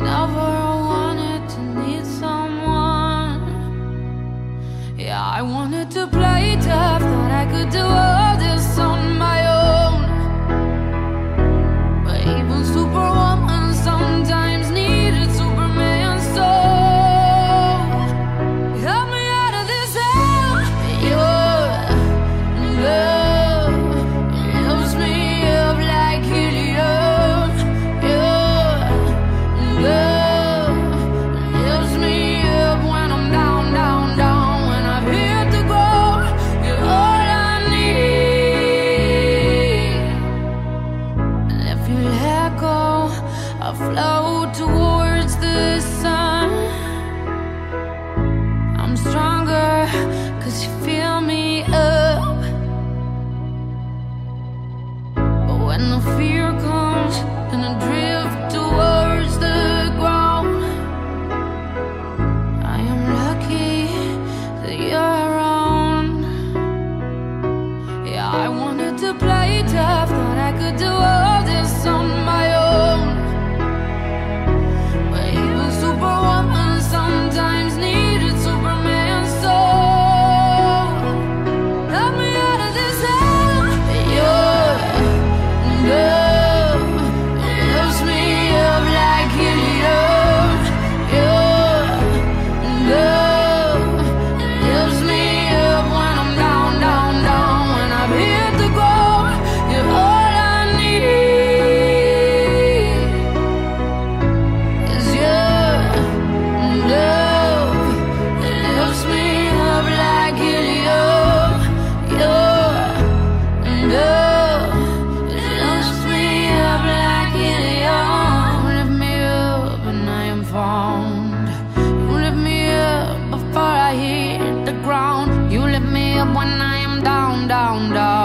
never Yeah, I wanted to play tough, thought I could do it. up when I am down, down, down.